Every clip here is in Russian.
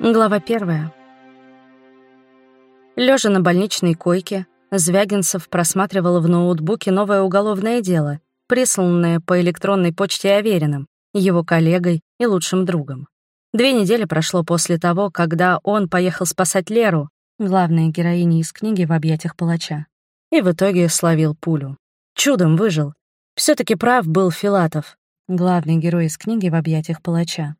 Глава первая. Лежа на больничной койке, Звягинцев просматривал в ноутбуке новое уголовное дело, присланное по электронной почте Авериным, его коллегой и лучшим другом. Две недели прошло после того, когда он поехал спасать Леру, главной героини из книги «В объятиях палача», и в итоге словил пулю. Чудом выжил. все таки прав был Филатов, главный герой из книги «В объятиях палача»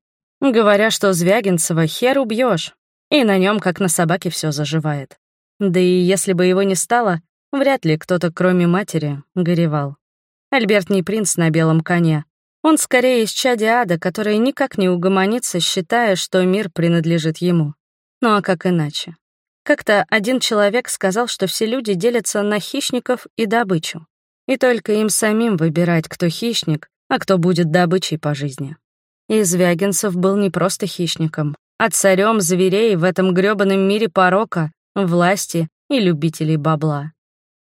говоря, что Звягинцева хер убьешь, и на нем, как на собаке, все заживает. Да и если бы его не стало, вряд ли кто-то, кроме матери, горевал. Альберт не принц на белом коне. Он скорее из чади ада, который никак не угомонится, считая, что мир принадлежит ему. Ну а как иначе? Как-то один человек сказал, что все люди делятся на хищников и добычу. И только им самим выбирать, кто хищник, а кто будет добычей по жизни. И Звягинцев был не просто хищником, а царем зверей в этом грёбаном мире порока, власти и любителей бабла.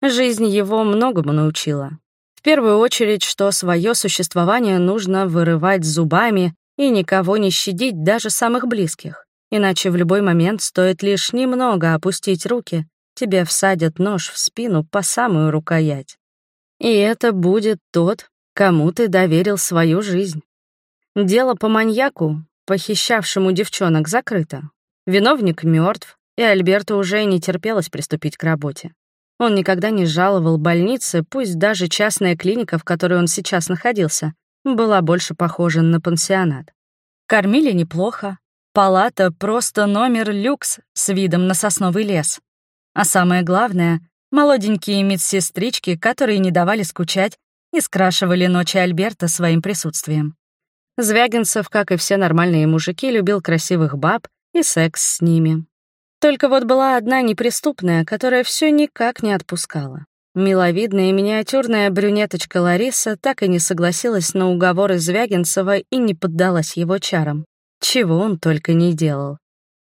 Жизнь его многому научила. В первую очередь, что свое существование нужно вырывать зубами и никого не щадить, даже самых близких. Иначе в любой момент стоит лишь немного опустить руки, тебе всадят нож в спину по самую рукоять. И это будет тот, кому ты доверил свою жизнь. Дело по маньяку, похищавшему девчонок, закрыто. Виновник мертв, и Альберту уже не терпелось приступить к работе. Он никогда не жаловал больницы, пусть даже частная клиника, в которой он сейчас находился, была больше похожа на пансионат. Кормили неплохо. Палата — просто номер люкс с видом на сосновый лес. А самое главное — молоденькие медсестрички, которые не давали скучать и скрашивали ночи Альберта своим присутствием. Звягинцев, как и все нормальные мужики, любил красивых баб и секс с ними. Только вот была одна неприступная, которая все никак не отпускала. Миловидная и миниатюрная брюнеточка Лариса так и не согласилась на уговоры Звягинцева и не поддалась его чарам. Чего он только не делал.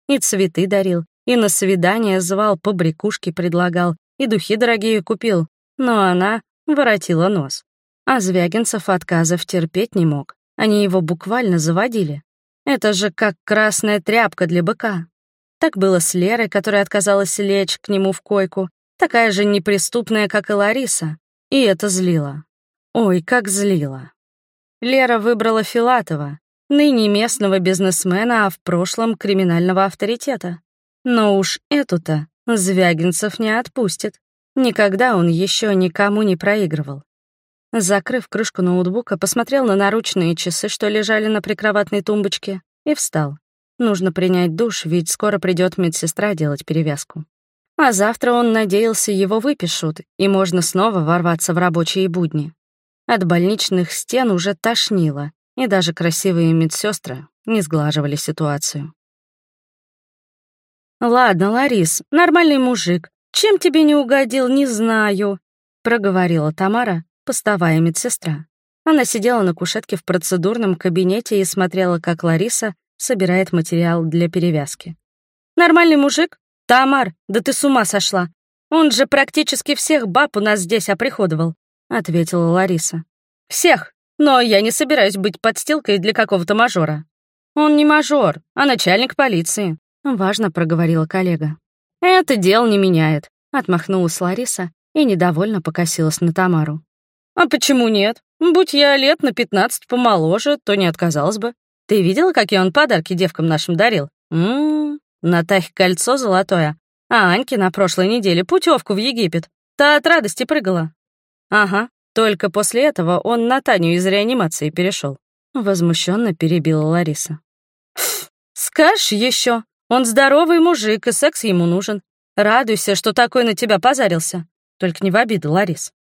И цветы дарил, и на свидание звал, побрякушки предлагал, и духи дорогие купил. Но она воротила нос. А Звягинцев отказов терпеть не мог. Они его буквально заводили. Это же как красная тряпка для быка. Так было с Лерой, которая отказалась лечь к нему в койку, такая же неприступная, как и Лариса. И это злило. Ой, как злило. Лера выбрала Филатова, ныне местного бизнесмена, а в прошлом криминального авторитета. Но уж эту-то Звягинцев не отпустит. Никогда он еще никому не проигрывал. Закрыв крышку ноутбука, посмотрел на наручные часы, что лежали на прикроватной тумбочке, и встал. Нужно принять душ, ведь скоро придет медсестра делать перевязку. А завтра он надеялся, его выпишут, и можно снова ворваться в рабочие будни. От больничных стен уже тошнило, и даже красивые медсестры не сглаживали ситуацию. «Ладно, Ларис, нормальный мужик. Чем тебе не угодил, не знаю», — проговорила Тамара, постовая медсестра. Она сидела на кушетке в процедурном кабинете и смотрела, как Лариса собирает материал для перевязки. «Нормальный мужик? Тамар, да ты с ума сошла! Он же практически всех баб у нас здесь оприходовал», — ответила Лариса. «Всех, но я не собираюсь быть подстилкой для какого-то мажора». «Он не мажор, а начальник полиции», — важно проговорила коллега. «Это дело не меняет», — отмахнулась Лариса и недовольно покосилась на Тамару. «А почему нет? Будь я лет на пятнадцать помоложе, то не отказалась бы. Ты видела, какие он подарки девкам нашим дарил? Ммм, Натахе кольцо золотое, а Аньке на прошлой неделе путевку в Египет. Та от радости прыгала. Ага, только после этого он на Таню из реанимации перешел. Возмущенно перебила Лариса. Скажешь еще, он здоровый мужик, и секс ему нужен. Радуйся, что такой на тебя позарился. Только не в обиду, Ларис.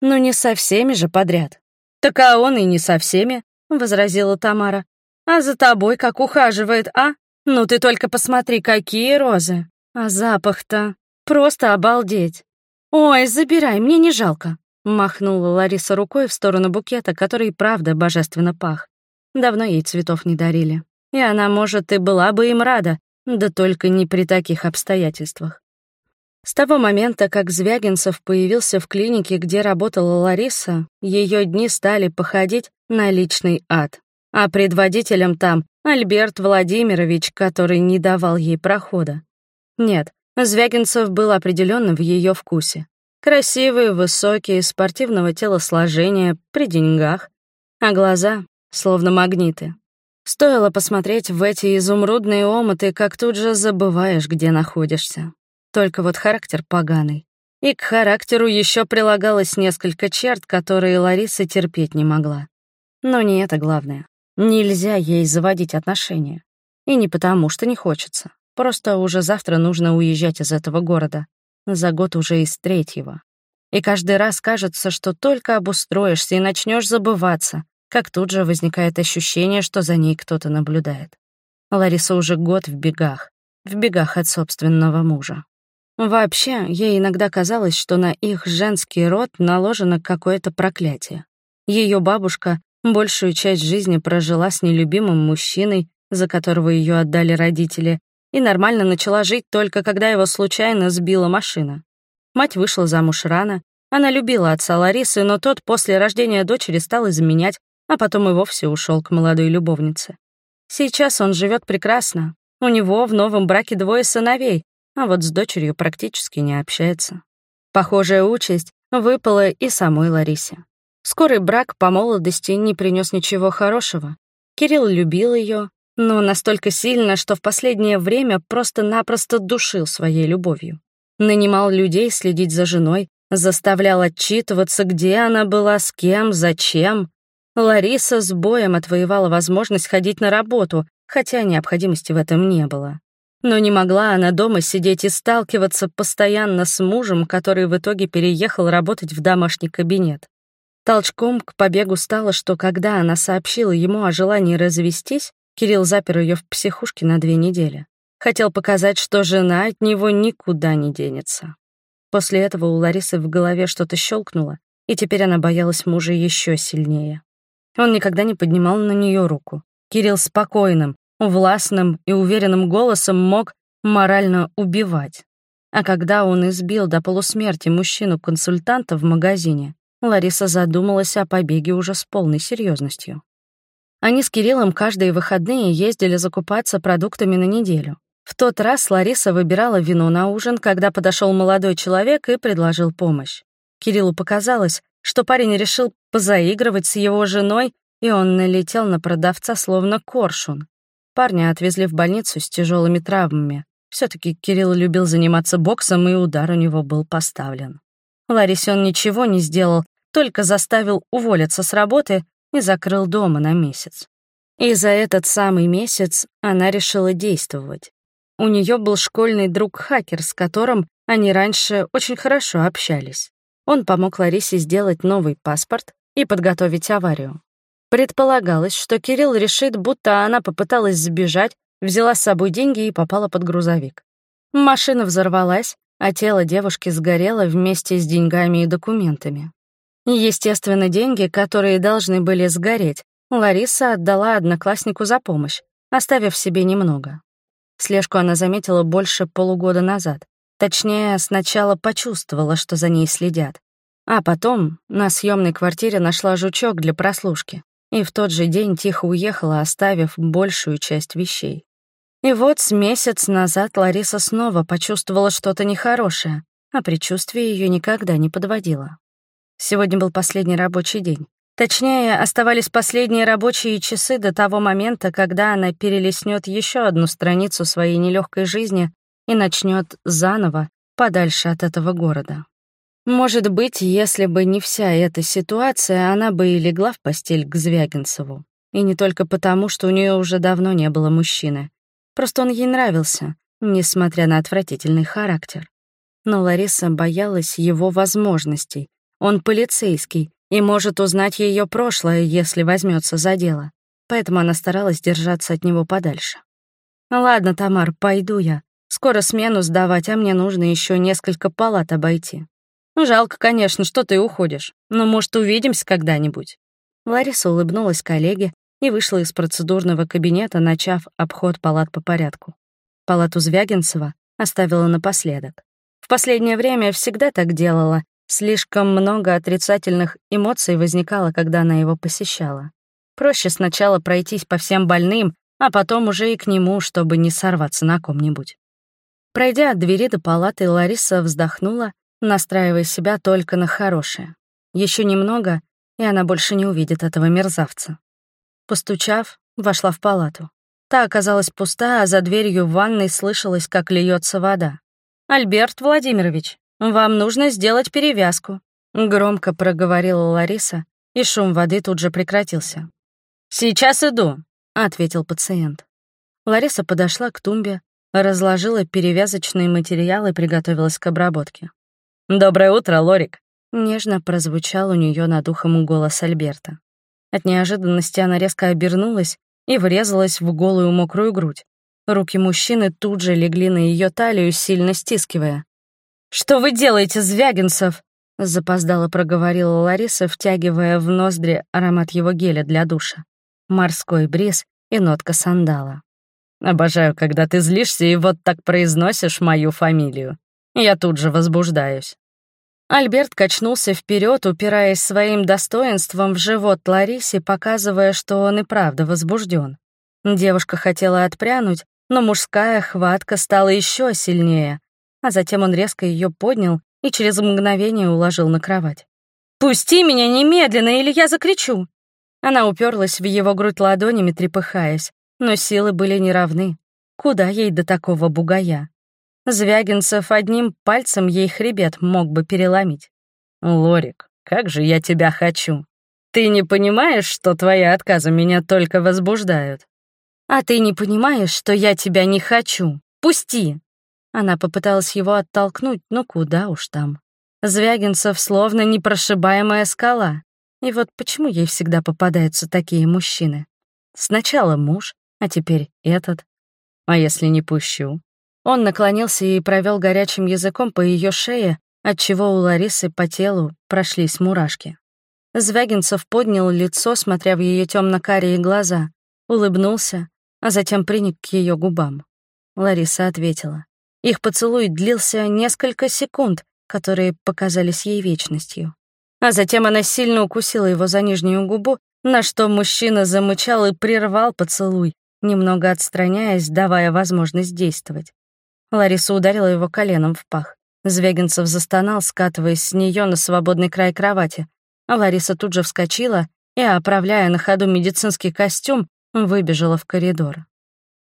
«Ну не со всеми же подряд». «Так а он и не со всеми», — возразила Тамара. «А за тобой как ухаживает, а? Ну ты только посмотри, какие розы. А запах-то просто обалдеть. Ой, забирай, мне не жалко». Махнула Лариса рукой в сторону букета, который, правда, божественно пах. Давно ей цветов не дарили. И она, может, и была бы им рада, да только не при таких обстоятельствах. С того момента, как Звягинцев появился в клинике, где работала Лариса, ее дни стали походить на личный ад. А предводителем там Альберт Владимирович, который не давал ей прохода. Нет, Звягинцев был определенно в ее вкусе. Красивый, высокий, спортивного телосложения, при деньгах. А глаза словно магниты. Стоило посмотреть в эти изумрудные омыты, как тут же забываешь, где находишься. Только вот характер поганый. И к характеру еще прилагалось несколько черт, которые Лариса терпеть не могла. Но не это главное. Нельзя ей заводить отношения. И не потому, что не хочется. Просто уже завтра нужно уезжать из этого города. За год уже из третьего. И каждый раз кажется, что только обустроишься и начнешь забываться, как тут же возникает ощущение, что за ней кто-то наблюдает. Лариса уже год в бегах, в бегах от собственного мужа. Вообще, ей иногда казалось, что на их женский род наложено какое-то проклятие. Ее бабушка большую часть жизни прожила с нелюбимым мужчиной, за которого ее отдали родители, и нормально начала жить только когда его случайно сбила машина. Мать вышла замуж рано, она любила отца Ларисы, но тот после рождения дочери стал изменять, а потом и вовсе ушел к молодой любовнице. Сейчас он живет прекрасно. У него в новом браке двое сыновей, а вот с дочерью практически не общается. Похожая участь выпала и самой Ларисе. Скорый брак по молодости не принес ничего хорошего. Кирилл любил ее, но настолько сильно, что в последнее время просто-напросто душил своей любовью. Нанимал людей следить за женой, заставлял отчитываться, где она была, с кем, зачем. Лариса с боем отвоевала возможность ходить на работу, хотя необходимости в этом не было. Но не могла она дома сидеть и сталкиваться постоянно с мужем, который в итоге переехал работать в домашний кабинет. Толчком к побегу стало, что когда она сообщила ему о желании развестись, Кирилл запер ее в психушке на две недели. Хотел показать, что жена от него никуда не денется. После этого у Ларисы в голове что-то щелкнуло, и теперь она боялась мужа еще сильнее. Он никогда не поднимал на нее руку. Кирилл спокойным, властным и уверенным голосом мог морально убивать. А когда он избил до полусмерти мужчину-консультанта в магазине, Лариса задумалась о побеге уже с полной серьезностью. Они с Кириллом каждые выходные ездили закупаться продуктами на неделю. В тот раз Лариса выбирала вино на ужин, когда подошел молодой человек и предложил помощь. Кириллу показалось, что парень решил позаигрывать с его женой, и он налетел на продавца словно коршун. Парня отвезли в больницу с тяжелыми травмами. все таки Кирилл любил заниматься боксом, и удар у него был поставлен. Ларисе он ничего не сделал, только заставил уволиться с работы и закрыл дома на месяц. И за этот самый месяц она решила действовать. У нее был школьный друг-хакер, с которым они раньше очень хорошо общались. Он помог Ларисе сделать новый паспорт и подготовить аварию. Предполагалось, что Кирилл решит, будто она попыталась сбежать, взяла с собой деньги и попала под грузовик. Машина взорвалась, а тело девушки сгорело вместе с деньгами и документами. Естественно, деньги, которые должны были сгореть, Лариса отдала однокласснику за помощь, оставив себе немного. Слежку она заметила больше полугода назад. Точнее, сначала почувствовала, что за ней следят. А потом на съемной квартире нашла жучок для прослушки и в тот же день тихо уехала, оставив большую часть вещей. И вот с месяц назад Лариса снова почувствовала что-то нехорошее, а предчувствие ее никогда не подводило. Сегодня был последний рабочий день. Точнее, оставались последние рабочие часы до того момента, когда она перелистнет еще одну страницу своей нелегкой жизни и начнет заново, подальше от этого города. Может быть, если бы не вся эта ситуация, она бы и легла в постель к Звягинцеву. И не только потому, что у нее уже давно не было мужчины. Просто он ей нравился, несмотря на отвратительный характер. Но Лариса боялась его возможностей. Он полицейский и может узнать ее прошлое, если возьмется за дело. Поэтому она старалась держаться от него подальше. «Ладно, Тамар, пойду я. Скоро смену сдавать, а мне нужно еще несколько палат обойти. Ну, жалко, конечно, что ты уходишь, но, может, увидимся когда-нибудь». Лариса улыбнулась коллеге и вышла из процедурного кабинета, начав обход палат по порядку. Палату Звягинцева оставила напоследок. В последнее время всегда так делала, слишком много отрицательных эмоций возникало, когда она его посещала. Проще сначала пройтись по всем больным, а потом уже и к нему, чтобы не сорваться на ком-нибудь. Пройдя от двери до палаты, Лариса вздохнула, настраивая себя только на хорошее. Еще немного, и она больше не увидит этого мерзавца. Постучав, вошла в палату. Та оказалась пуста, а за дверью в ванной слышалось, как льется вода. «Альберт Владимирович, вам нужно сделать перевязку», — громко проговорила Лариса, и шум воды тут же прекратился. «Сейчас иду», — ответил пациент. Лариса подошла к тумбе, разложила перевязочные материалы и приготовилась к обработке. «Доброе утро, Лорик», — нежно прозвучал у нее над ухом голос Альберта. От неожиданности она резко обернулась и врезалась в голую мокрую грудь. Руки мужчины тут же легли на ее талию, сильно стискивая. «Что вы делаете, Звягинцев?» — запоздало проговорила Лариса, втягивая в ноздри аромат его геля для душа. Морской бриз и нотка сандала. «Обожаю, когда ты злишься и вот так произносишь мою фамилию. Я тут же возбуждаюсь». Альберт качнулся вперед, упираясь своим достоинством в живот Ларисе, показывая, что он и правда возбужден. Девушка хотела отпрянуть, но мужская хватка стала еще сильнее, а затем он резко ее поднял и через мгновение уложил на кровать. «Пусти меня немедленно, или я закричу!» Она уперлась в его грудь ладонями, трепыхаясь, но силы были неравны. Куда ей до такого бугая? Звягинцев одним пальцем ей хребет мог бы переломить. «Лорик, как же я тебя хочу! Ты не понимаешь, что твои отказы меня только возбуждают?» «А ты не понимаешь, что я тебя не хочу? Пусти!» Она попыталась его оттолкнуть, но куда уж там. Звягинцев словно непрошибаемая скала. И вот почему ей всегда попадаются такие мужчины? Сначала муж, а теперь этот. А если не пущу? Он наклонился и провел горячим языком по ее шее, отчего у Ларисы по телу прошлись мурашки. Звягинцев поднял лицо, смотря в ее темно-карие глаза, улыбнулся, а затем приник к ее губам. Лариса ответила. Их поцелуй длился несколько секунд, которые показались ей вечностью. А затем она сильно укусила его за нижнюю губу, на что мужчина замычал и прервал поцелуй, немного отстраняясь, давая возможность действовать. Лариса ударила его коленом в пах. Звягинцев застонал, скатываясь с нее на свободный край кровати. Лариса тут же вскочила и, оправляя на ходу медицинский костюм, выбежала в коридор.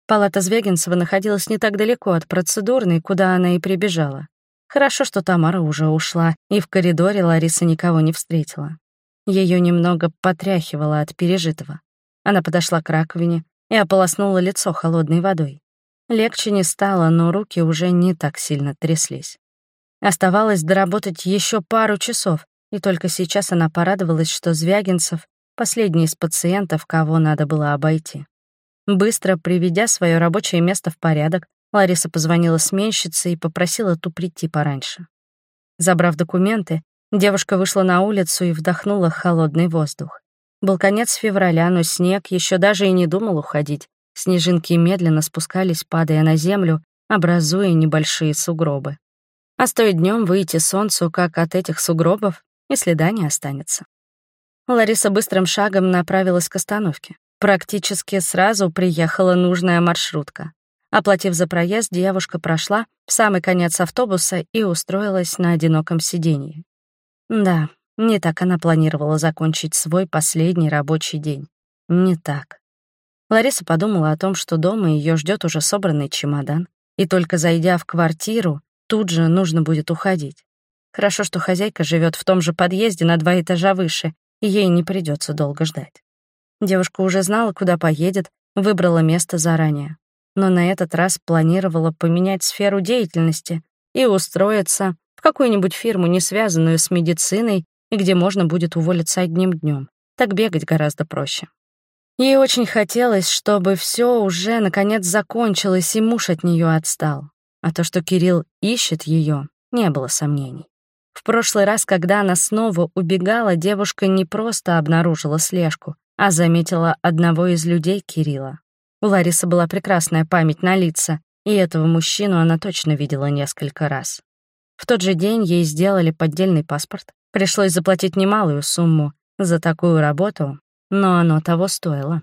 Палата Звягинцева находилась не так далеко от процедурной, куда она и прибежала. Хорошо, что Тамара уже ушла, и в коридоре Лариса никого не встретила. Ее немного потряхивало от пережитого. Она подошла к раковине и ополоснула лицо холодной водой. Легче не стало, но руки уже не так сильно тряслись. Оставалось доработать еще пару часов, и только сейчас она порадовалась, что Звягинцев — последний из пациентов, кого надо было обойти. Быстро приведя свое рабочее место в порядок, Лариса позвонила сменщице и попросила ту прийти пораньше. Забрав документы, девушка вышла на улицу и вдохнула холодный воздух. Был конец февраля, но снег еще даже и не думал уходить, Снежинки медленно спускались, падая на землю, образуя небольшие сугробы. А стоит днем выйти солнцу, как от этих сугробов и следа не останется. Лариса быстрым шагом направилась к остановке. Практически сразу приехала нужная маршрутка. Оплатив за проезд, девушка прошла в самый конец автобуса и устроилась на одиноком сиденье. Да, не так она планировала закончить свой последний рабочий день. Не так. Лариса подумала о том, что дома ее ждет уже собранный чемодан, и только зайдя в квартиру, тут же нужно будет уходить. Хорошо, что хозяйка живет в том же подъезде на два этажа выше, и ей не придется долго ждать. Девушка уже знала, куда поедет, выбрала место заранее. Но на этот раз планировала поменять сферу деятельности и устроиться в какую-нибудь фирму, не связанную с медициной, и где можно будет уволиться одним днем. Так бегать гораздо проще. Ей очень хотелось, чтобы все уже наконец закончилось, и муж от нее отстал. А то, что Кирилл ищет ее, не было сомнений. В прошлый раз, когда она снова убегала, девушка не просто обнаружила слежку, а заметила одного из людей Кирилла. У Ларисы была прекрасная память на лица, и этого мужчину она точно видела несколько раз. В тот же день ей сделали поддельный паспорт. Пришлось заплатить немалую сумму. За такую работу но оно того стоило.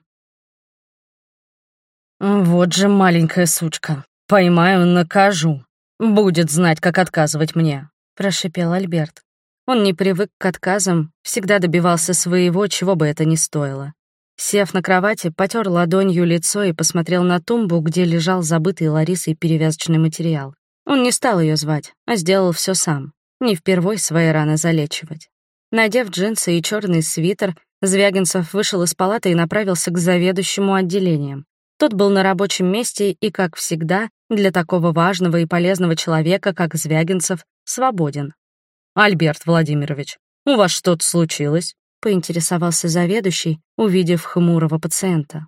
Вот же маленькая сучка. Поймаю, накажу. Будет знать, как отказывать мне, прошипел Альберт. Он не привык к отказам, всегда добивался своего, чего бы это ни стоило. Сев на кровати, потер ладонью лицо и посмотрел на тумбу, где лежал забытый Ларисой перевязочный материал. Он не стал ее звать, а сделал все сам. Не впервой свои раны залечивать. Надев джинсы и черный свитер, Звягинцев вышел из палаты и направился к заведующему отделением. Тот был на рабочем месте и, как всегда, для такого важного и полезного человека, как Звягинцев, свободен. «Альберт Владимирович, у вас что-то случилось?» поинтересовался заведующий, увидев хмурого пациента.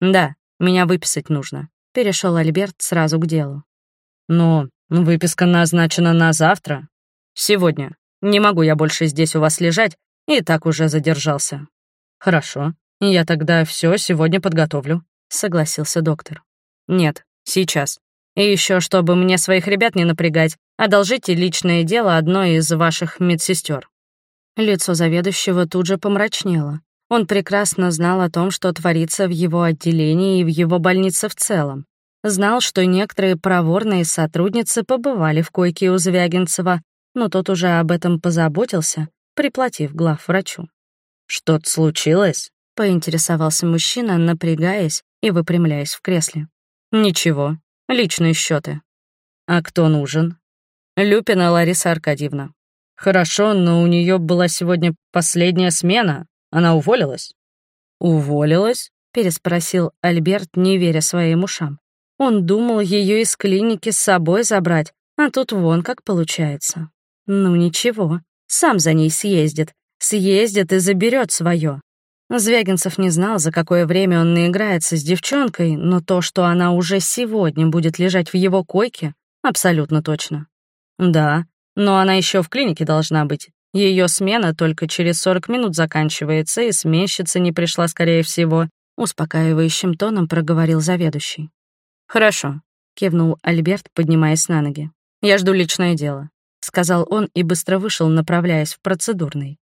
«Да, меня выписать нужно», — перешел Альберт сразу к делу. «Но выписка назначена на завтра. Сегодня. Не могу я больше здесь у вас лежать, и так уже задержался». «Хорошо, я тогда все сегодня подготовлю», — согласился доктор. «Нет, сейчас. И еще, чтобы мне своих ребят не напрягать, одолжите личное дело одной из ваших медсестер. Лицо заведующего тут же помрачнело. Он прекрасно знал о том, что творится в его отделении и в его больнице в целом. Знал, что некоторые проворные сотрудницы побывали в койке у Звягинцева, но тот уже об этом позаботился, приплатив главврачу. «Что-то случилось?» — поинтересовался мужчина, напрягаясь и выпрямляясь в кресле. «Ничего, личные счеты. «А кто нужен?» «Люпина Лариса Аркадьевна. Хорошо, но у нее была сегодня последняя смена. Она уволилась. Уволилась? переспросил Альберт, не веря своим ушам. Он думал ее из клиники с собой забрать, а тут вон как получается. Ну ничего, сам за ней съездит, съездит и заберет свое. Звягинцев не знал, за какое время он наиграется с девчонкой, но то, что она уже сегодня будет лежать в его койке, абсолютно точно. Да, но она еще в клинике должна быть. Ее смена только через 40 минут заканчивается, и сменщица не пришла, скорее всего», — успокаивающим тоном проговорил заведующий. «Хорошо», — кивнул Альберт, поднимаясь на ноги. «Я жду личное дело», — сказал он и быстро вышел, направляясь в процедурный.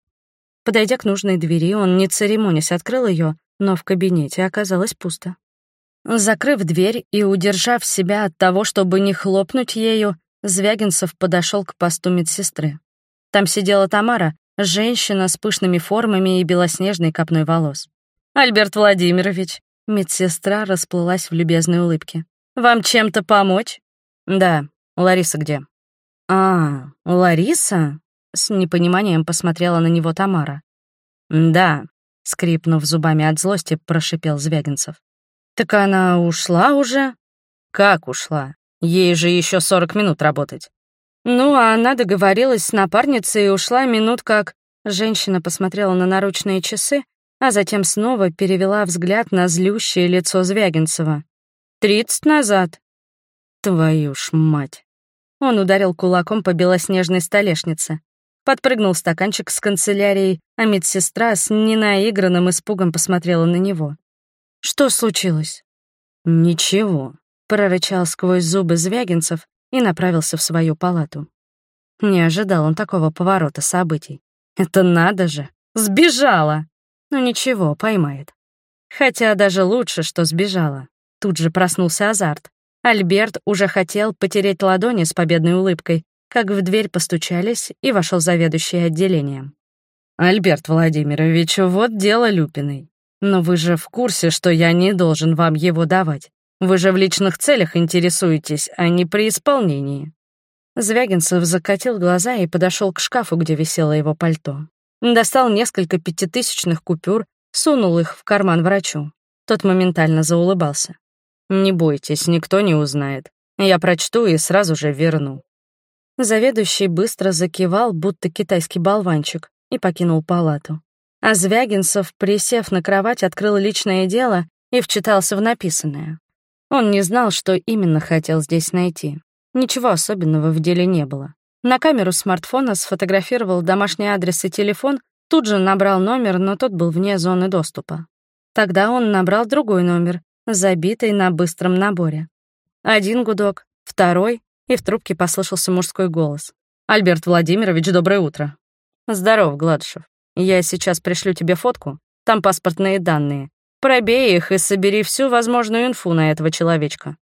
Подойдя к нужной двери, он, не церемонясь, открыл ее, но в кабинете оказалось пусто. Закрыв дверь и удержав себя от того, чтобы не хлопнуть ею, Звягинцев подошел к посту медсестры. Там сидела Тамара, женщина с пышными формами и белоснежной копной волос. «Альберт Владимирович», медсестра расплылась в любезной улыбке. «Вам чем-то помочь?» «Да. Лариса где?» «А, Лариса?» С непониманием посмотрела на него Тамара. «Да», — скрипнув зубами от злости, прошипел Звягинцев. «Так она ушла уже?» «Как ушла? Ей же еще 40 минут работать. Ну, а она договорилась с напарницей и ушла минут как... Женщина посмотрела на наручные часы, а затем снова перевела взгляд на злющее лицо Звягинцева. «Тридцать назад». «Твою ж мать!» Он ударил кулаком по белоснежной столешнице. Подпрыгнул стаканчик с канцелярией, а медсестра с ненаигранным испугом посмотрела на него. «Что случилось?» «Ничего», прорычал сквозь зубы Звягинцев и направился в свою палату. Не ожидал он такого поворота событий. Это надо же! Сбежала! Ну ничего, поймает. Хотя даже лучше, что сбежала. Тут же проснулся азарт. Альберт уже хотел потереть ладони с победной улыбкой, как в дверь постучались и вошел заведующий отделением. «Альберт Владимирович, вот дело Люпиной. Но вы же в курсе, что я не должен вам его давать. Вы же в личных целях интересуетесь, а не при исполнении». Звягинцев закатил глаза и подошел к шкафу, где висело его пальто. Достал несколько пятитысячных купюр, сунул их в карман врачу. Тот моментально заулыбался. «Не бойтесь, никто не узнает. Я прочту и сразу же верну». Заведующий быстро закивал, будто китайский болванчик, и покинул палату. А Звягинцев, присев на кровать, открыл личное дело и вчитался в написанное. Он не знал, что именно хотел здесь найти. Ничего особенного в деле не было. На камеру смартфона сфотографировал домашний адрес и телефон, тут же набрал номер, но тот был вне зоны доступа. Тогда он набрал другой номер, забитый на быстром наборе. Один гудок, второй, и в трубке послышался мужской голос. «Альберт Владимирович, доброе утро». «Здоров, Гладышев. Я сейчас пришлю тебе фотку. Там паспортные данные. Пробей их и собери всю возможную инфу на этого человечка».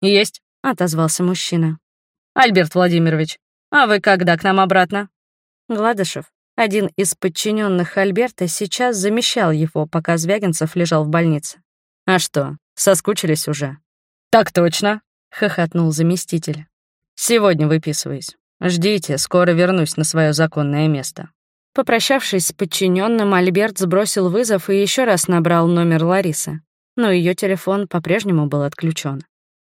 «Есть», — отозвался мужчина. «Альберт Владимирович, а вы когда к нам обратно?» Гладышев, один из подчиненных Альберта, сейчас замещал его, пока Звягинцев лежал в больнице. «А что, соскучились уже?» «Так точно», — хохотнул заместитель. «Сегодня выписываюсь. Ждите, скоро вернусь на свое законное место». Попрощавшись с подчиненным, Альберт сбросил вызов и еще раз набрал номер Ларисы, но ее телефон по-прежнему был отключен.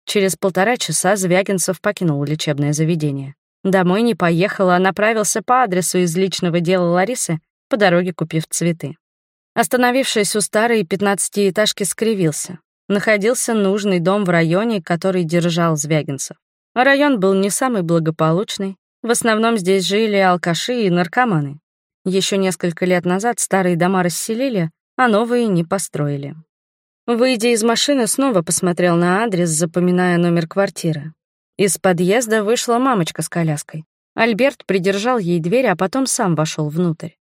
Через полтора часа Звягинцев покинул лечебное заведение. Домой не поехал, а направился по адресу из личного дела Ларисы, по дороге купив цветы. Остановившись у старой пятнадцатиэтажки, скривился. Находился нужный дом в районе, который держал Звягинцев. Район был не самый благополучный. В основном здесь жили алкаши и наркоманы. Еще несколько лет назад старые дома расселили, а новые не построили. Выйдя из машины, снова посмотрел на адрес, запоминая номер квартиры. Из подъезда вышла мамочка с коляской. Альберт придержал ей дверь, а потом сам вошел внутрь.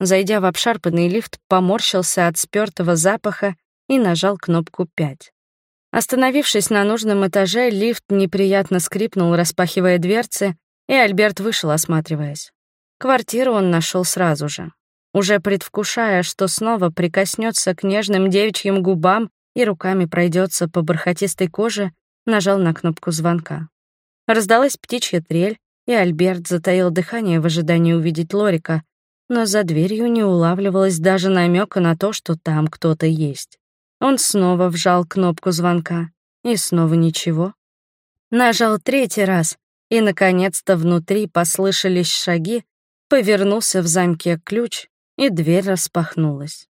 Зайдя в обшарпанный лифт, поморщился от спёртого запаха и нажал кнопку 5. Остановившись на нужном этаже, лифт неприятно скрипнул, распахивая дверцы, и Альберт вышел, осматриваясь. Квартиру он нашел сразу же, уже предвкушая, что снова прикоснется к нежным девичьим губам и руками пройдется по бархатистой коже, нажал на кнопку звонка. Раздалась птичья трель, и Альберт затаил дыхание в ожидании увидеть Лорика, но за дверью не улавливалось даже намека на то, что там кто-то есть. Он снова вжал кнопку звонка, и снова ничего. Нажал третий раз, и, наконец-то, внутри послышались шаги, Повернулся в замке ключ, и дверь распахнулась.